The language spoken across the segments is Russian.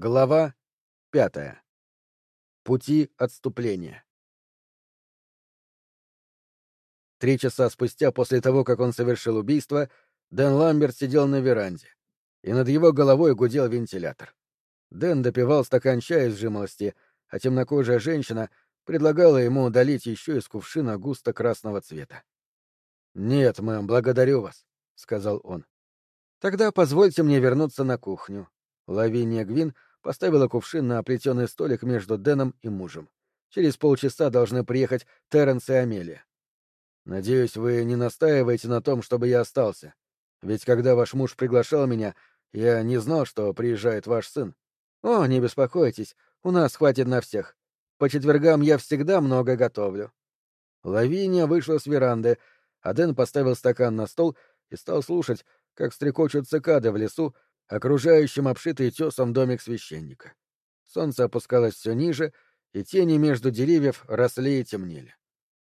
Глава пятая. Пути отступления. Три часа спустя после того, как он совершил убийство, Дэн Ламберт сидел на веранде, и над его головой гудел вентилятор. Дэн допивал стакан чая из жимолости, а темнокожая женщина предлагала ему удалить еще из кувшина густо красного цвета. «Нет, мэм, благодарю вас», — сказал он. «Тогда позвольте мне вернуться на кухню». Лавиния Гвин поставила кувшин на оплетенный столик между Дэном и мужем. Через полчаса должны приехать Терренс и Амелия. Надеюсь, вы не настаиваете на том, чтобы я остался. Ведь когда ваш муж приглашал меня, я не знал, что приезжает ваш сын. О, не беспокойтесь, у нас хватит на всех. По четвергам я всегда много готовлю. Лавиния вышла с веранды, а Дэн поставил стакан на стол и стал слушать, как стрекочут цикады в лесу, окружающем обшитый тесом домик священника. Солнце опускалось все ниже, и тени между деревьев росли и темнели.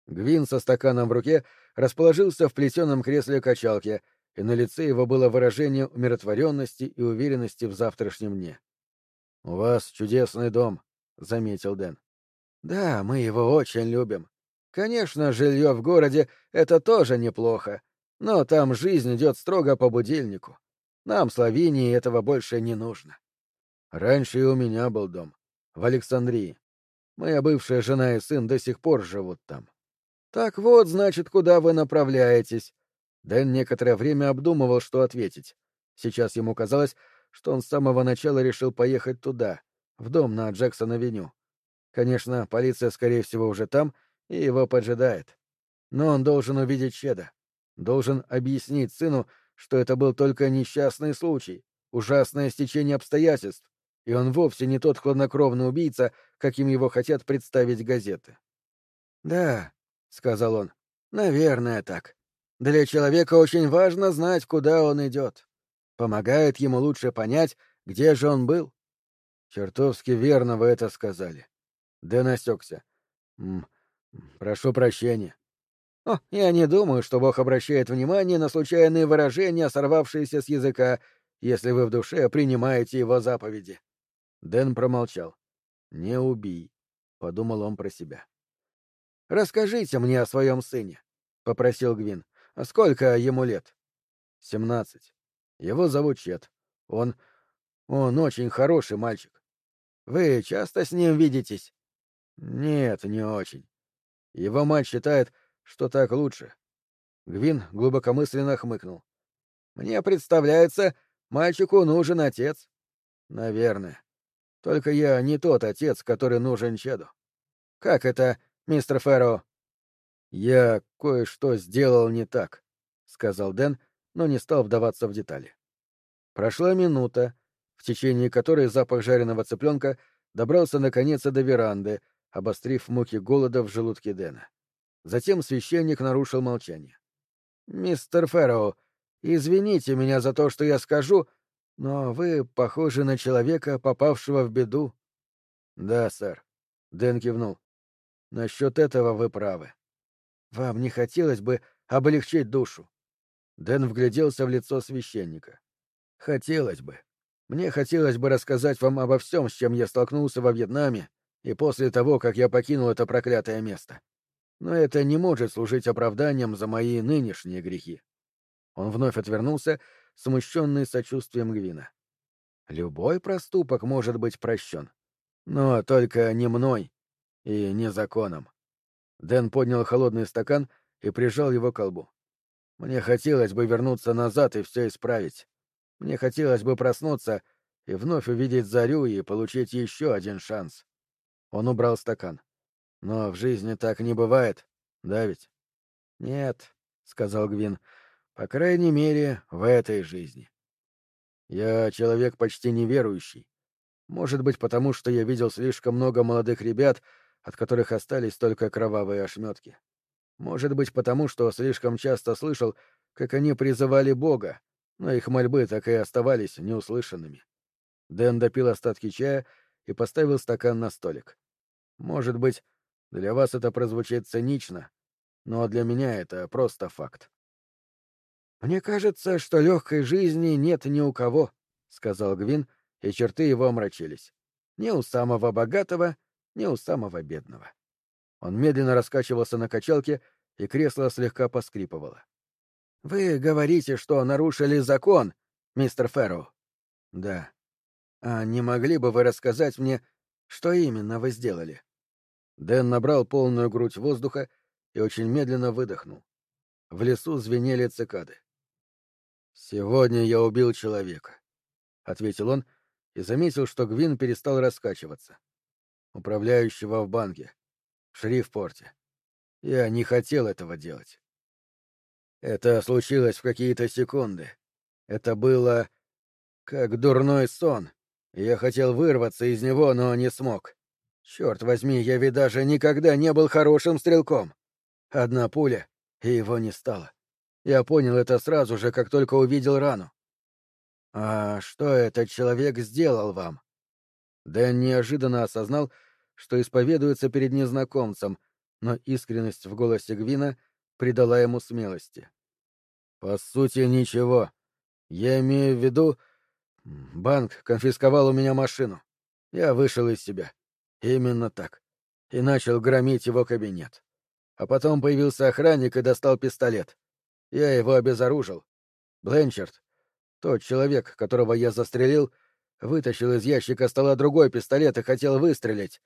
Гвин со стаканом в руке расположился в плетеном кресле качалки, и на лице его было выражение умиротворенности и уверенности в завтрашнем дне. — У вас чудесный дом, — заметил Дэн. — Да, мы его очень любим. Конечно, жилье в городе — это тоже неплохо, но там жизнь идет строго по будильнику. Нам, Словении, этого больше не нужно. Раньше и у меня был дом. В Александрии. Моя бывшая жена и сын до сих пор живут там. Так вот, значит, куда вы направляетесь. Дэн некоторое время обдумывал, что ответить. Сейчас ему казалось, что он с самого начала решил поехать туда, в дом на Джексон-авеню. Конечно, полиция, скорее всего, уже там и его поджидает. Но он должен увидеть Чеда. Должен объяснить сыну, что это был только несчастный случай, ужасное стечение обстоятельств, и он вовсе не тот хладнокровный убийца, каким его хотят представить газеты. «Да», — сказал он, — «наверное так. Для человека очень важно знать, куда он идет. Помогает ему лучше понять, где же он был». «Чертовски верно вы это сказали». Дэн осекся. «Прошу прощения. О, я не думаю, что Бог обращает внимание на случайные выражения, сорвавшиеся с языка, если вы в душе принимаете его заповеди. Дэн промолчал. «Не убий», — подумал он про себя. «Расскажите мне о своем сыне», — попросил Гвин. «А сколько ему лет?» «Семнадцать. Его зовут Чет. Он... он очень хороший мальчик. Вы часто с ним видитесь?» «Нет, не очень. Его мать считает, что так лучше. Гвин глубокомысленно хмыкнул. Мне представляется, мальчику нужен отец. Наверное. Только я не тот отец, который нужен Чеду. Как это, мистер Фэрроу? Я кое-что сделал не так, сказал Дэн, но не стал вдаваться в детали. Прошла минута, в течение которой запах жареного цыпленка добрался наконец до веранды, обострив муки голода в желудке Дэна. Затем священник нарушил молчание. «Мистер Фэрроу, извините меня за то, что я скажу, но вы похожи на человека, попавшего в беду». «Да, сэр», — Дэн кивнул. «Насчет этого вы правы. Вам не хотелось бы облегчить душу?» Дэн вгляделся в лицо священника. «Хотелось бы. Мне хотелось бы рассказать вам обо всем, с чем я столкнулся во Вьетнаме, и после того, как я покинул это проклятое место но это не может служить оправданием за мои нынешние грехи. Он вновь отвернулся, смущенный сочувствием Гвина. Любой проступок может быть прощен. Но только не мной и не законом. Дэн поднял холодный стакан и прижал его к колбу. Мне хотелось бы вернуться назад и все исправить. Мне хотелось бы проснуться и вновь увидеть зарю и получить еще один шанс. Он убрал стакан. Но в жизни так не бывает, да ведь? Нет, сказал Гвин. По крайней мере, в этой жизни. Я человек почти неверующий. Может быть, потому что я видел слишком много молодых ребят, от которых остались только кровавые ошметки. Может быть, потому что слишком часто слышал, как они призывали Бога, но их мольбы так и оставались неуслышанными. Дэн допил остатки чая и поставил стакан на столик. Может быть, для вас это прозвучит цинично, но для меня это просто факт. «Мне кажется, что легкой жизни нет ни у кого», — сказал Гвин и черты его омрачились. Ни у самого богатого, ни у самого бедного. Он медленно раскачивался на качалке, и кресло слегка поскрипывало. — Вы говорите, что нарушили закон, мистер Фэрроу? — Да. — А не могли бы вы рассказать мне, что именно вы сделали? Дэн набрал полную грудь воздуха и очень медленно выдохнул. В лесу звенели цикады. «Сегодня я убил человека», — ответил он и заметил, что Гвин перестал раскачиваться. «Управляющего в банке, в шрифпорте. Я не хотел этого делать. Это случилось в какие-то секунды. Это было как дурной сон. Я хотел вырваться из него, но не смог. Черт возьми, я ведь даже никогда не был хорошим стрелком. Одна пуля, и его не стало. Я понял это сразу же, как только увидел рану. «А что этот человек сделал вам?» Дэн неожиданно осознал, что исповедуется перед незнакомцем, но искренность в голосе Гвина придала ему смелости. «По сути, ничего. Я имею в виду... Банк конфисковал у меня машину. Я вышел из себя. Именно так. И начал громить его кабинет. А потом появился охранник и достал пистолет. Я его обезоружил. Бленчард, тот человек, которого я застрелил, вытащил из ящика стола другой пистолет и хотел выстрелить.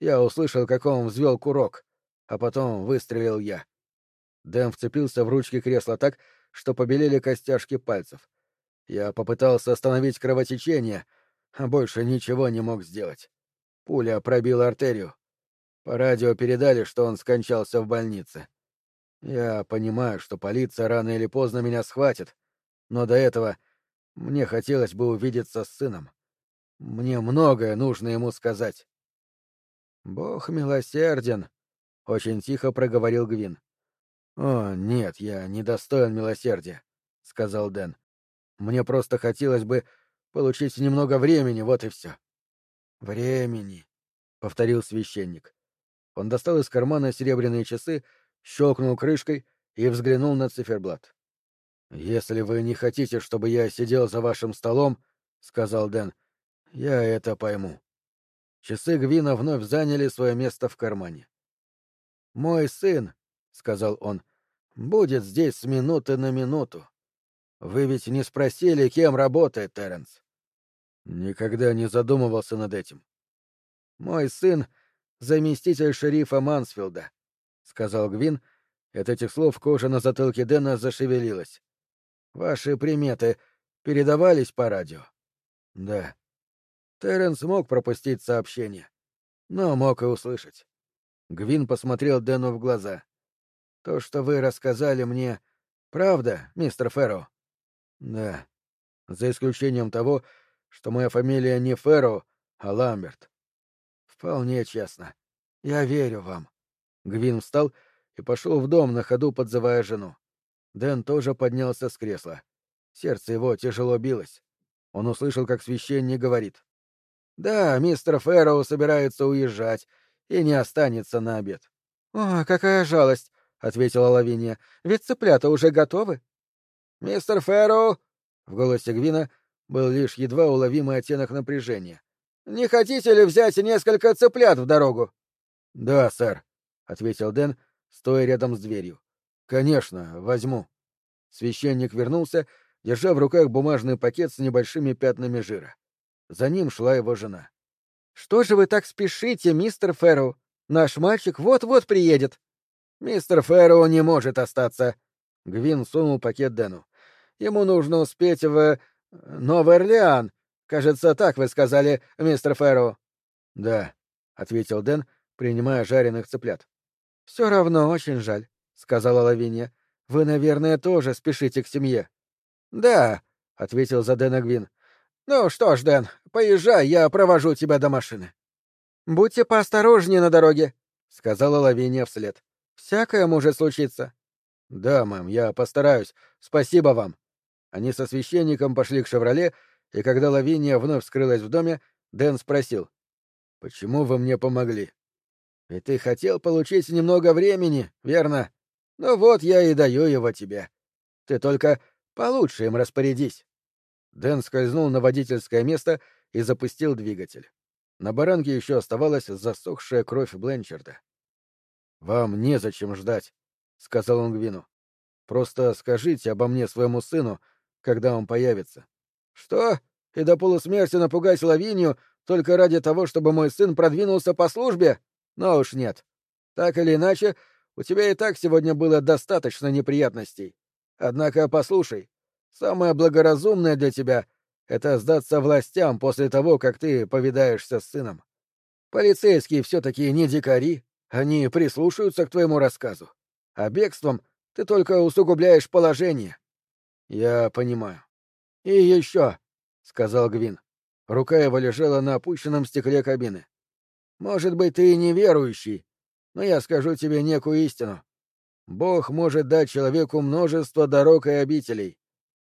Я услышал, как он взвел курок, а потом выстрелил я. Дэм вцепился в ручки кресла так, что побелели костяшки пальцев. Я попытался остановить кровотечение, а больше ничего не мог сделать. Пуля пробила артерию. По радио передали, что он скончался в больнице. Я понимаю, что полиция рано или поздно меня схватит, но до этого мне хотелось бы увидеться с сыном. Мне многое нужно ему сказать. Бог милосерден, очень тихо проговорил Гвин. О, нет, я не достоин милосердия, сказал Дэн. Мне просто хотелось бы получить немного времени, вот и все. «Времени», — повторил священник. Он достал из кармана серебряные часы, щелкнул крышкой и взглянул на циферблат. «Если вы не хотите, чтобы я сидел за вашим столом, — сказал Дэн, — я это пойму». Часы Гвина вновь заняли свое место в кармане. «Мой сын, — сказал он, — будет здесь с минуты на минуту. Вы ведь не спросили, кем работает Терренс?» Никогда не задумывался над этим. Мой сын — заместитель шерифа Мансфилда, — сказал Гвин, от этих слов кожа на затылке Дэна зашевелилась. Ваши приметы передавались по радио? Да. Терренс мог пропустить сообщение, но мог и услышать. Гвин посмотрел Дэну в глаза. То, что вы рассказали мне, правда, мистер Ферро? Да. За исключением того, что моя фамилия не Ферро, а Ламберт. Вполне честно. Я верю вам. Гвин встал и пошел в дом, на ходу подзывая жену. Дэн тоже поднялся с кресла. Сердце его тяжело билось. Он услышал, как священник говорит. «Да, мистер Фэрроу собирается уезжать и не останется на обед». «О, какая жалость!» — ответила Лавиния. «Ведь цыплята уже готовы?» «Мистер Фэрроу!» — в голосе Гвина был лишь едва уловимый оттенок напряжения. «Не хотите ли взять несколько цыплят в дорогу?» «Да, сэр», — ответил Дэн, стоя рядом с дверью. «Конечно, возьму». Священник вернулся, держа в руках бумажный пакет с небольшими пятнами жира. За ним шла его жена. «Что же вы так спешите, мистер Фэрроу? Наш мальчик вот-вот приедет». «Мистер Фэрроу не может остаться». Гвин сунул пакет Дэну. «Ему нужно успеть в... Новый Орлеан. Кажется, так вы сказали, мистер Фэрроу. Да, ответил Дэн, принимая жареных цыплят. Все равно очень жаль, сказала Лавиния. Вы, наверное, тоже спешите к семье. Да, ответил за Дэна Гвин. Ну что ж, Дэн, поезжай, я провожу тебя до машины. Будьте поосторожнее на дороге, сказала Лавиния вслед. Всякое может случиться. Да, мэм, я постараюсь. Спасибо вам. Они со священником пошли к «Шевроле», и когда Лавиния вновь скрылась в доме, Дэн спросил. «Почему вы мне помогли?» «Ведь ты хотел получить немного времени, верно? Ну вот я и даю его тебе. Ты только получше им распорядись». Дэн скользнул на водительское место и запустил двигатель. На баранке еще оставалась засохшая кровь Бленчарда. «Вам незачем ждать», — сказал он Гвину. «Просто скажите обо мне своему сыну, когда он появится». «Что? И до полусмерти напугать Лавинию только ради того, чтобы мой сын продвинулся по службе? Но уж нет. Так или иначе, у тебя и так сегодня было достаточно неприятностей. Однако послушай, самое благоразумное для тебя — это сдаться властям после того, как ты повидаешься с сыном. Полицейские все-таки не дикари, они прислушаются к твоему рассказу. А бегством ты только усугубляешь положение. Я понимаю. И еще, — сказал Гвин. Рука его лежала на опущенном стекле кабины. Может быть, ты и неверующий, но я скажу тебе некую истину. Бог может дать человеку множество дорог и обителей.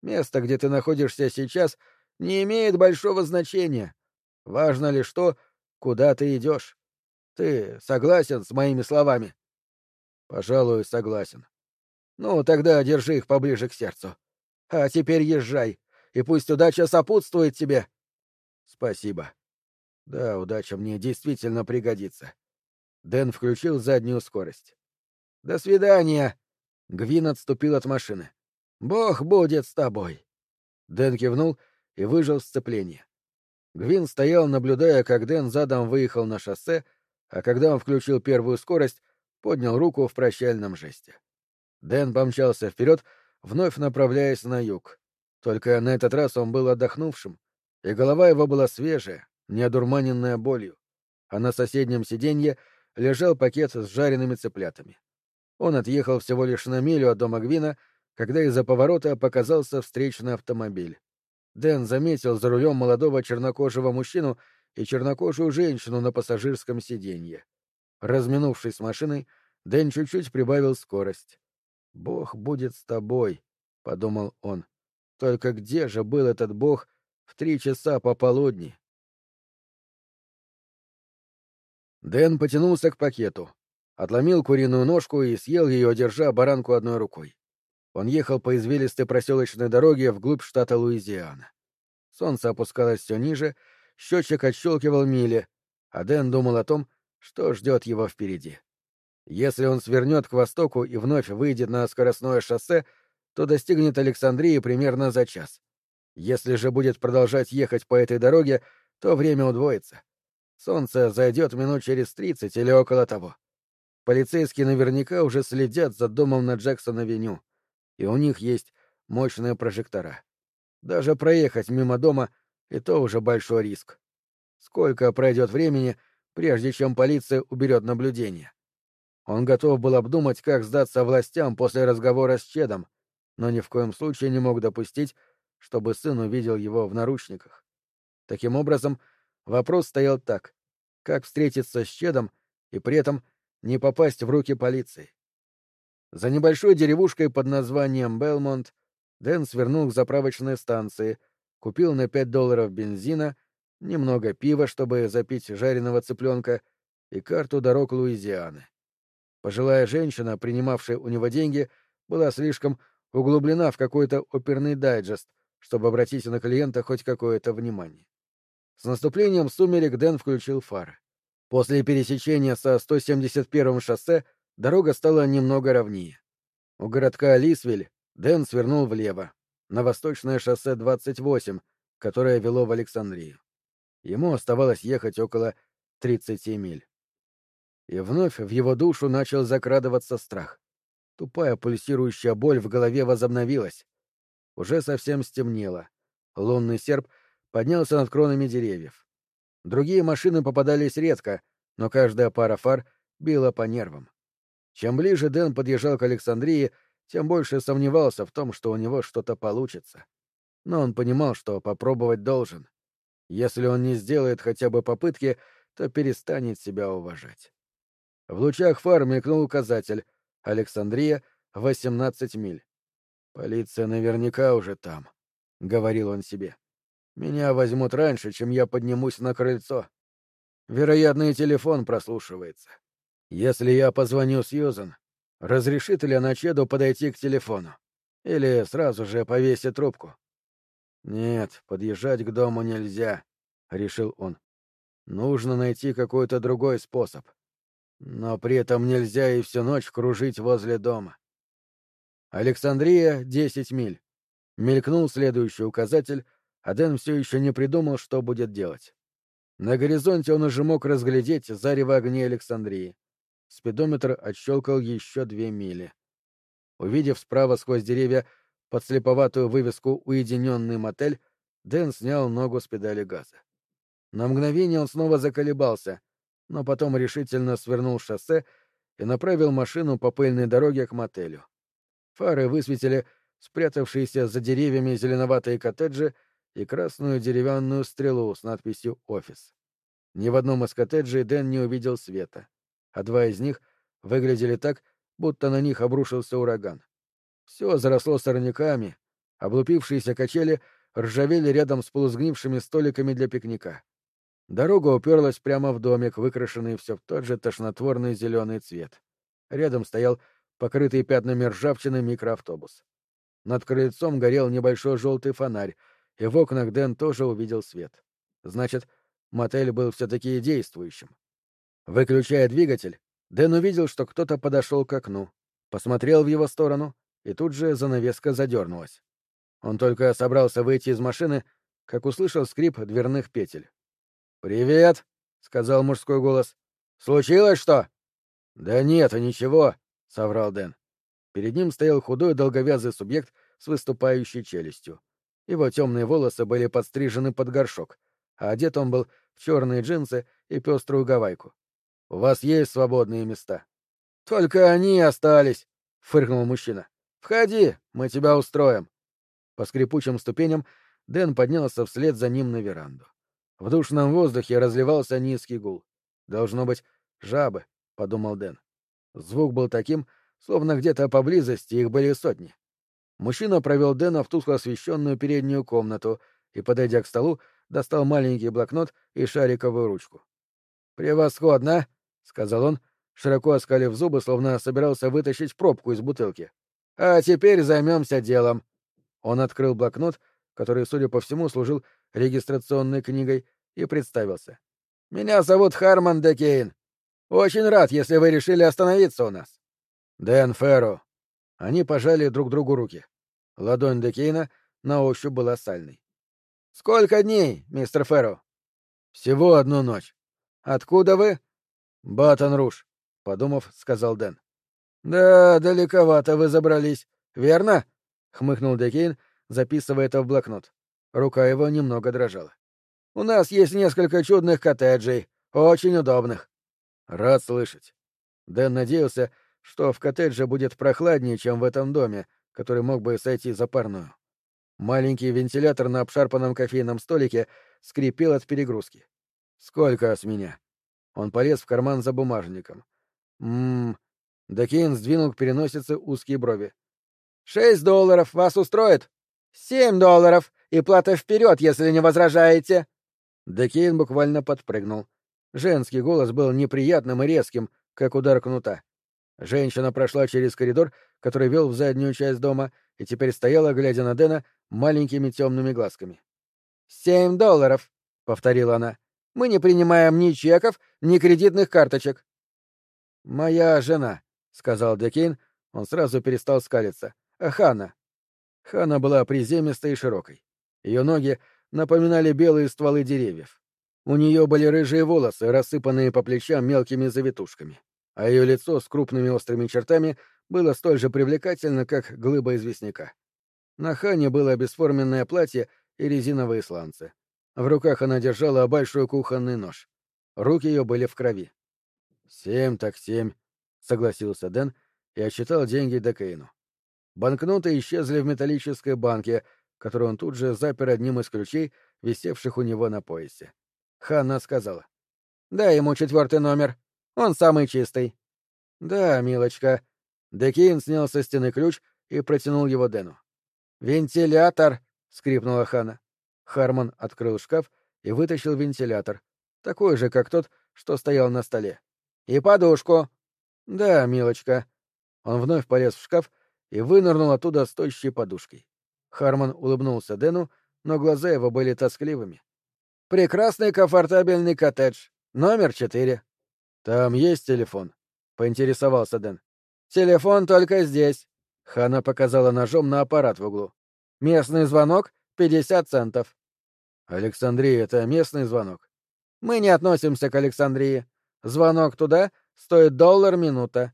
Место, где ты находишься сейчас, не имеет большого значения. Важно лишь то, куда ты идешь. Ты согласен с моими словами? Пожалуй, согласен. Ну, тогда держи их поближе к сердцу. А теперь езжай, и пусть удача сопутствует тебе. Спасибо. Да, удача мне действительно пригодится. Дэн включил заднюю скорость. До свидания. Гвин отступил от машины. Бог будет с тобой. Дэн кивнул и выжил сцепление. Гвин стоял, наблюдая, как Дэн задом выехал на шоссе, а когда он включил первую скорость, поднял руку в прощальном жесте. Дэн помчался вперед, вновь направляясь на юг. Только на этот раз он был отдохнувшим, и голова его была свежая, не одурманенная болью, а на соседнем сиденье лежал пакет с жареными цыплятами. Он отъехал всего лишь на милю от дома Гвина, когда из-за поворота показался встречный автомобиль. Дэн заметил за рулем молодого чернокожего мужчину и чернокожую женщину на пассажирском сиденье. Разминувшись с машиной, Дэн чуть-чуть прибавил скорость. «Бог будет с тобой», — подумал он. «Только где же был этот Бог в три часа пополудни?» Дэн потянулся к пакету, отломил куриную ножку и съел ее, держа баранку одной рукой. Он ехал по извилистой проселочной дороге вглубь штата Луизиана. Солнце опускалось все ниже, счетчик отщелкивал мили, а Дэн думал о том, что ждет его впереди. Если он свернет к востоку и вновь выйдет на скоростное шоссе, то достигнет Александрии примерно за час. Если же будет продолжать ехать по этой дороге, то время удвоится. Солнце зайдет минут через тридцать или около того. Полицейские наверняка уже следят за домом на Джексон-авеню, и у них есть мощные прожектора. Даже проехать мимо дома — и то уже большой риск. Сколько пройдет времени, прежде чем полиция уберет наблюдение? Он готов был обдумать, как сдаться властям после разговора с Чедом, но ни в коем случае не мог допустить, чтобы сын увидел его в наручниках. Таким образом, вопрос стоял так — как встретиться с Чедом и при этом не попасть в руки полиции? За небольшой деревушкой под названием Белмонт Дэн свернул к заправочной станции — купил на пять долларов бензина, немного пива, чтобы запить жареного цыпленка, и карту дорог Луизианы. Пожилая женщина, принимавшая у него деньги, была слишком углублена в какой-то оперный дайджест, чтобы обратить на клиента хоть какое-то внимание. С наступлением сумерек Дэн включил фары. После пересечения со 171-м шоссе дорога стала немного ровнее. У городка Лисвиль Дэн свернул влево, на восточное шоссе 28, которое вело в Александрию. Ему оставалось ехать около 30 миль. И вновь в его душу начал закрадываться страх. Тупая пульсирующая боль в голове возобновилась. Уже совсем стемнело. Лунный серп поднялся над кронами деревьев. Другие машины попадались редко, но каждая пара фар била по нервам. Чем ближе Дэн подъезжал к Александрии, тем больше сомневался в том, что у него что-то получится. Но он понимал, что попробовать должен. Если он не сделает хотя бы попытки, то перестанет себя уважать. В лучах фар мелькнул указатель «Александрия, 18 миль». «Полиция наверняка уже там», — говорил он себе. «Меня возьмут раньше, чем я поднимусь на крыльцо. Вероятно, и телефон прослушивается. Если я позвоню Сьюзан, разрешит ли она Чеду подойти к телефону? Или сразу же повесит трубку? Нет, подъезжать к дому нельзя. решил он. Нужно найти какой-то другой способ. Но при этом нельзя и всю ночь кружить возле дома. Александрия — десять миль. Мелькнул следующий указатель, а Дэн все еще не придумал, что будет делать. На горизонте он уже мог разглядеть зарево огней Александрии. Спидометр отщелкал еще две мили. Увидев справа сквозь деревья подслеповатую вывеску «Уединенный мотель», Дэн снял ногу с педали газа. На мгновение он снова заколебался, но потом решительно свернул шоссе и направил машину по пыльной дороге к мотелю. Фары высветили спрятавшиеся за деревьями зеленоватые коттеджи и красную деревянную стрелу с надписью «Офис». Ни в одном из коттеджей Дэн не увидел света, а два из них выглядели так, будто на них обрушился ураган. Все заросло сорняками, облупившиеся качели ржавели рядом с полусгнившими столиками для пикника. Дорога уперлась прямо в домик, выкрашенный все в тот же тошнотворный зеленый цвет. Рядом стоял покрытый пятнами ржавчины микроавтобус. Над крыльцом горел небольшой желтый фонарь, и в окнах Дэн тоже увидел свет. Значит, мотель был все-таки действующим. Выключая двигатель, Дэн увидел, что кто-то подошел к окну, посмотрел в его сторону, и тут же занавеска задернулась. Он только собрался выйти из машины, как услышал скрип дверных петель. «Привет!» — сказал мужской голос. «Случилось что?» «Да нет, ничего», — соврал Дэн. Перед ним стоял худой долговязый субъект с выступающей челюстью. Его темные волосы были подстрижены под горшок, а одет он был в черные джинсы и пеструю гавайку. «У вас есть свободные места?» «Только они остались», — фыркнул мужчина. «Входи, мы тебя устроим». По скрипучим ступеням Дэн поднялся вслед за ним на веранду. В душном воздухе разливался низкий гул. «Должно быть, жабы», — подумал Дэн. Звук был таким, словно где-то поблизости их были сотни. Мужчина провел Дэна в тускло освещенную переднюю комнату и, подойдя к столу, достал маленький блокнот и шариковую ручку. «Превосходно!» — сказал он, широко оскалив зубы, словно собирался вытащить пробку из бутылки. «А теперь займемся делом». Он открыл блокнот, который, судя по всему, служил регистрационной книгой, и представился. «Меня зовут Харман Декейн. Очень рад, если вы решили остановиться у нас». «Дэн Ферро». Они пожали друг другу руки. Ладонь Декейна на ощупь была сальной. «Сколько дней, мистер Ферро?» «Всего одну ночь». «Откуда вы?» «Батон Руш», — подумав, сказал Дэн. «Да, далековато вы забрались, верно?» — хмыкнул Декейн, записывая это в блокнот. Рука его немного дрожала. У нас есть несколько чудных коттеджей, очень удобных. Рад слышать. Дэн надеялся, что в коттедже будет прохладнее, чем в этом доме, который мог бы сойти за парную. Маленький вентилятор на обшарпанном кофейном столике скрипел от перегрузки. «Сколько с меня?» Он полез в карман за бумажником. «Ммм...» Дакейн сдвинул к переносице узкие брови. «Шесть долларов вас устроит?» «Семь долларов, и плата вперед, если не возражаете!» Декейн буквально подпрыгнул. Женский голос был неприятным и резким, как удар кнута. Женщина прошла через коридор, который вел в заднюю часть дома, и теперь стояла, глядя на Дэна, маленькими темными глазками. «Семь долларов», — повторила она. «Мы не принимаем ни чеков, ни кредитных карточек». «Моя жена», — сказал Декейн, он сразу перестал скалиться. «Хана». Хана была приземистой и широкой. Ее ноги напоминали белые стволы деревьев. У нее были рыжие волосы, рассыпанные по плечам мелкими завитушками, а ее лицо с крупными острыми чертами было столь же привлекательно, как глыба известняка. На Хане было бесформенное платье и резиновые сланцы. В руках она держала большой кухонный нож. Руки ее были в крови. «Семь так семь», — согласился Дэн и отсчитал деньги Декейну. Банкноты исчезли в металлической банке, которую он тут же запер одним из ключей, висевших у него на поясе. Ханна сказала. «Дай ему четвертый номер. Он самый чистый». «Да, милочка». Декейн снял со стены ключ и протянул его Дэну. «Вентилятор!» — скрипнула Хана. Харман открыл шкаф и вытащил вентилятор, такой же, как тот, что стоял на столе. «И подушку!» «Да, милочка». Он вновь полез в шкаф и вынырнул оттуда с тощей подушкой. Харман улыбнулся Дэну, но глаза его были тоскливыми. Прекрасный комфортабельный коттедж. Номер четыре. Там есть телефон? Поинтересовался Дэн. Телефон только здесь. Хана показала ножом на аппарат в углу. Местный звонок — пятьдесят центов. Александрия — это местный звонок? Мы не относимся к Александрии. Звонок туда стоит доллар минута.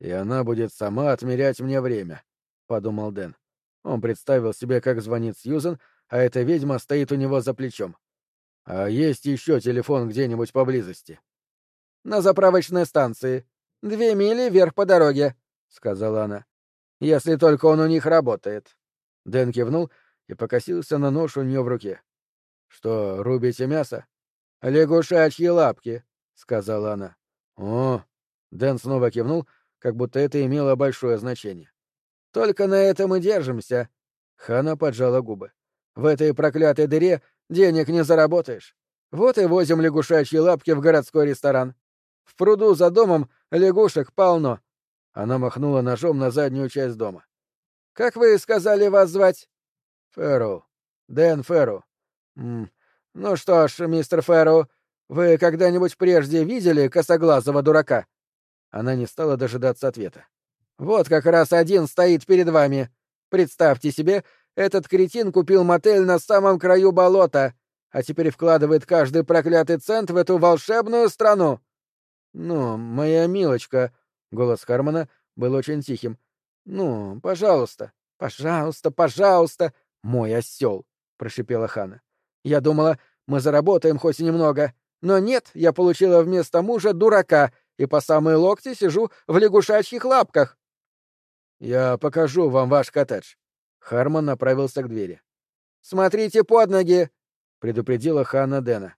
И она будет сама отмерять мне время, — подумал Дэн. Он представил себе, как звонит Сьюзен, а эта ведьма стоит у него за плечом. А есть еще телефон где-нибудь поблизости? На заправочной станции. Две мили вверх по дороге, — сказала она. Если только он у них работает. Дэн кивнул и покосился на нож у нее в руке. Что, рубите мясо? Лягушачьи лапки, — сказала она. О! Дэн снова кивнул, как будто это имело большое значение. Только на этом и держимся. Хана поджала губы. В этой проклятой дыре денег не заработаешь. Вот и возим лягушачьи лапки в городской ресторан. В пруду за домом лягушек полно. Она махнула ножом на заднюю часть дома. Как вы сказали вас звать? Фэрроу. Дэн Фэрроу. Ну что ж, мистер Фэрроу, вы когда-нибудь прежде видели косоглазого дурака? Она не стала дожидаться ответа. Вот как раз один стоит перед вами. Представьте себе, этот кретин купил мотель на самом краю болота, а теперь вкладывает каждый проклятый цент в эту волшебную страну. Ну, моя милочка, голос Хармона был очень тихим. Ну, пожалуйста, пожалуйста, пожалуйста, мой осел, прошипела Хана. Я думала, мы заработаем хоть немного, но нет, я получила вместо мужа дурака и по самые локти сижу в лягушачьих лапках. Я покажу вам ваш коттедж. Хармон направился к двери. Смотрите под ноги, предупредила Ханна Дэна.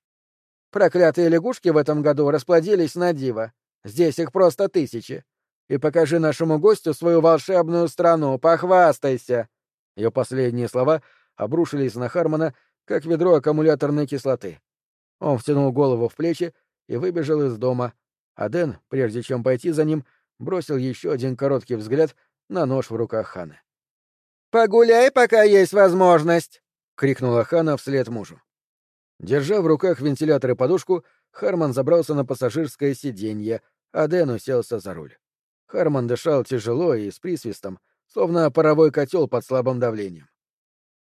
Проклятые лягушки в этом году расплодились на диво. Здесь их просто тысячи. И покажи нашему гостю свою волшебную страну, похвастайся. Ее последние слова обрушились на Хармона, как ведро аккумуляторной кислоты. Он втянул голову в плечи и выбежал из дома, а Дэн, прежде чем пойти за ним, бросил еще один короткий взгляд на нож в руках Ханы. «Погуляй, пока есть возможность!» — крикнула Хана вслед мужу. Держа в руках вентилятор и подушку, Харман забрался на пассажирское сиденье, а Дэн уселся за руль. Харман дышал тяжело и с присвистом, словно паровой котел под слабым давлением.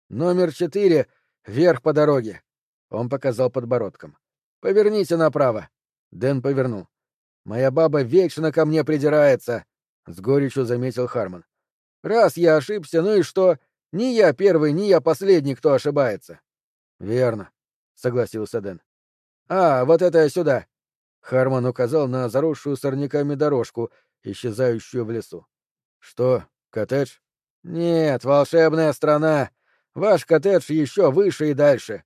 «Номер четыре, вверх по дороге», — он показал подбородком. «Поверните направо». Дэн повернул. «Моя баба вечно ко мне придирается», — с горечью заметил Харман. «Раз я ошибся, ну и что? Ни я первый, ни я последний, кто ошибается». «Верно», — согласился Дэн. «А, вот это сюда!» Харман указал на заросшую сорняками дорожку, исчезающую в лесу. «Что, коттедж?» «Нет, волшебная страна! Ваш коттедж еще выше и дальше!»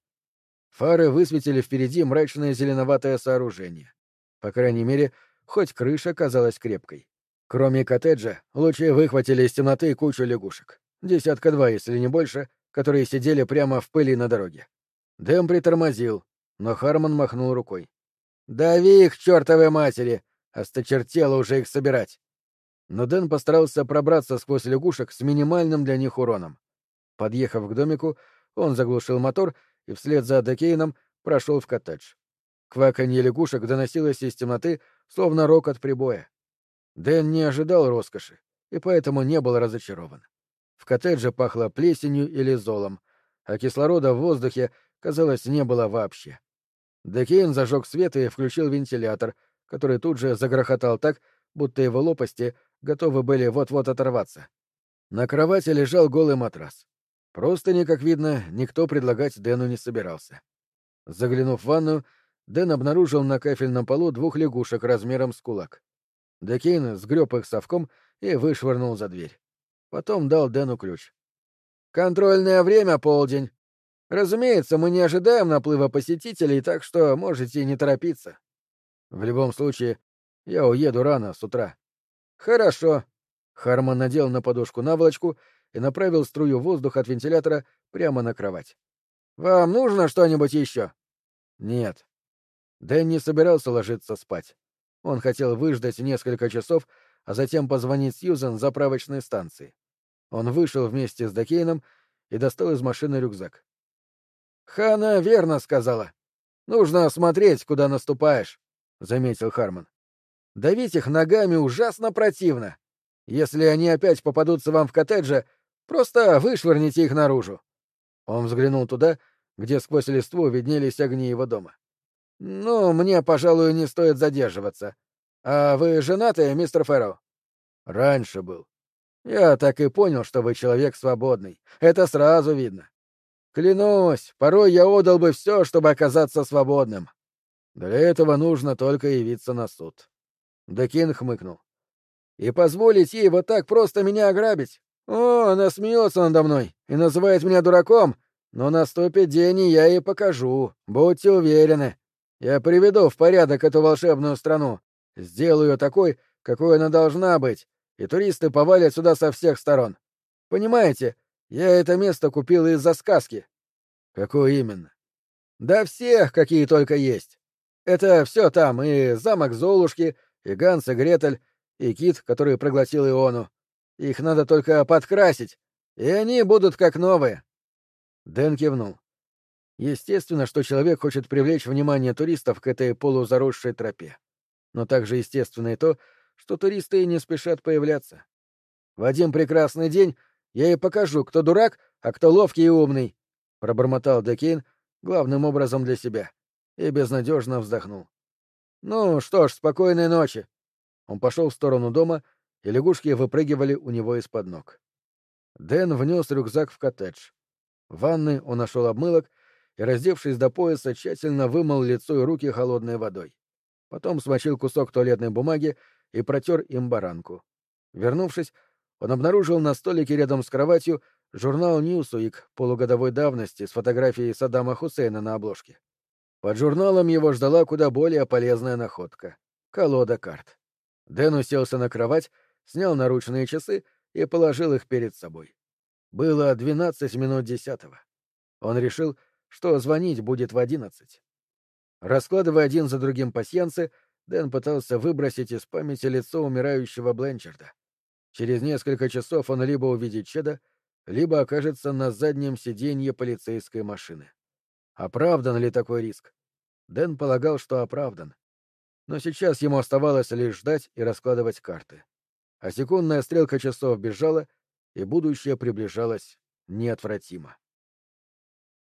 Фары высветили впереди мрачное зеленоватое сооружение. По крайней мере, хоть крыша казалась крепкой. Кроме коттеджа, лучи выхватили из темноты кучу лягушек. Десятка-два, если не больше, которые сидели прямо в пыли на дороге. Дэм притормозил, но Харман махнул рукой. «Дави их, чертовой матери! Осточертело уже их собирать!» Но Дэн постарался пробраться сквозь лягушек с минимальным для них уроном. Подъехав к домику, он заглушил мотор и вслед за Декейном прошел в коттедж. Кваканье лягушек доносилось из темноты, словно рокот прибоя. Дэн не ожидал роскоши и поэтому не был разочарован. В коттедже пахло плесенью или золом, а кислорода в воздухе, казалось, не было вообще. Декейн зажег свет и включил вентилятор, который тут же загрохотал так, будто его лопасти готовы были вот-вот оторваться. На кровати лежал голый матрас. Просто, как видно, никто предлагать Дэну не собирался. Заглянув в ванную, Дэн обнаружил на кафельном полу двух лягушек размером с кулак. Декейн сгреб их совком и вышвырнул за дверь. Потом дал Дэну ключ. «Контрольное время — полдень. Разумеется, мы не ожидаем наплыва посетителей, так что можете не торопиться. В любом случае, я уеду рано, с утра». «Хорошо». Харман надел на подушку наволочку и направил струю воздуха от вентилятора прямо на кровать. «Вам нужно что-нибудь еще?» «Нет». Дэн не собирался ложиться спать. Он хотел выждать несколько часов, а затем позвонить Сьюзен заправочной станции. Он вышел вместе с Дакейном и достал из машины рюкзак. «Хана верно сказала. Нужно смотреть, куда наступаешь, — заметил Харман. Давить их ногами ужасно противно. Если они опять попадутся вам в коттедже, просто вышвырните их наружу. Он взглянул туда, где сквозь листву виднелись огни его дома. «Ну, мне, пожалуй, не стоит задерживаться. А вы женаты, мистер Фэрроу?» «Раньше был. Я так и понял, что вы человек свободный. Это сразу видно. Клянусь, порой я отдал бы все, чтобы оказаться свободным. Для этого нужно только явиться на суд». Декин хмыкнул. «И позволить ей вот так просто меня ограбить? О, она смеется надо мной и называет меня дураком, но наступит день, и я ей покажу, будьте уверены. Я приведу в порядок эту волшебную страну, сделаю ее такой, какой она должна быть, и туристы повалят сюда со всех сторон. Понимаете, я это место купил из-за сказки. Какое именно? Да всех, какие только есть. Это все там, и замок Золушки, и Ганс и Гретель, и кит, который проглотил Иону. Их надо только подкрасить, и они будут как новые. Дэн кивнул. Естественно, что человек хочет привлечь внимание туристов к этой полузаросшей тропе. Но также естественно и то, что туристы не спешат появляться. В один прекрасный день я и покажу, кто дурак, а кто ловкий и умный, — пробормотал Декейн, главным образом для себя, и безнадежно вздохнул. Ну что ж, спокойной ночи. Он пошел в сторону дома, и лягушки выпрыгивали у него из-под ног. Дэн внес рюкзак в коттедж. В ванной он нашел обмылок и, раздевшись до пояса, тщательно вымыл лицо и руки холодной водой. Потом смочил кусок туалетной бумаги и протер им баранку. Вернувшись, он обнаружил на столике рядом с кроватью журнал «Ньюсуик» полугодовой давности с фотографией Саддама Хусейна на обложке. Под журналом его ждала куда более полезная находка — колода карт. Дэн уселся на кровать, снял наручные часы и положил их перед собой. Было двенадцать минут десятого. Он решил, что звонить будет в одиннадцать. Раскладывая один за другим пасьянцы, Дэн пытался выбросить из памяти лицо умирающего Бленчарда. Через несколько часов он либо увидит Чеда, либо окажется на заднем сиденье полицейской машины. Оправдан ли такой риск? Дэн полагал, что оправдан. Но сейчас ему оставалось лишь ждать и раскладывать карты. А секундная стрелка часов бежала, и будущее приближалось неотвратимо.